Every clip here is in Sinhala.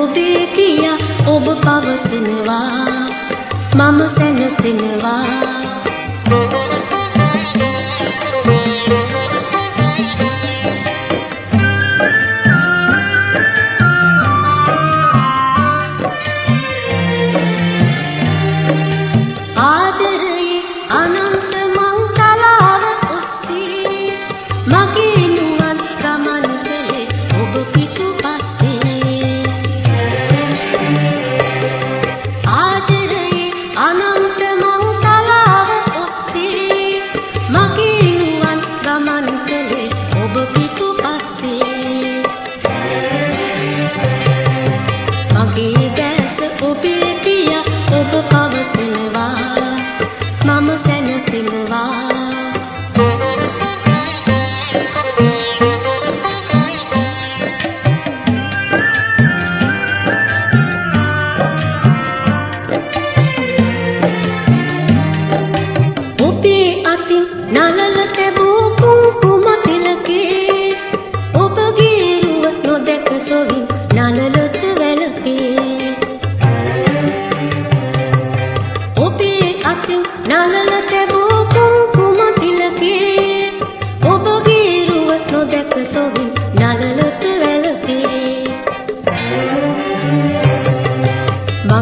ඔබේ කියා ඔබ පවතිනවා මම සැනසෙනවා.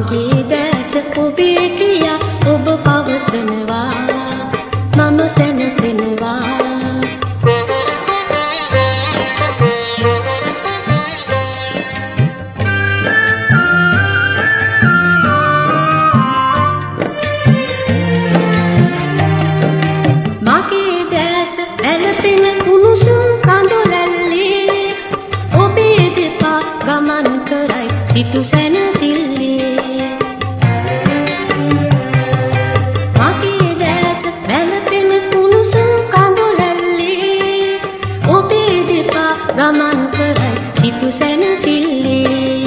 මගේ දැස ඔබේ කියා ඔබ පවසනවා මම සැනසෙනවා. මගේ දැස ඇලපෙන කුණුසුම් කඳුලල්ලේ ඔබේ දෙපා ගමන් කරයි සිටු ගමන් කරයි සිටු සැනසෙල්ලේ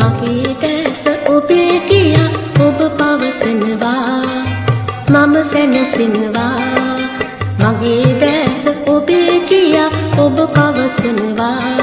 මගේ දැස ඔබේ කියා ඔබ පවසනවා. මම සැනසෙනවා. මගේ දැස ඔබේ කියා ඔබ පවසනවා.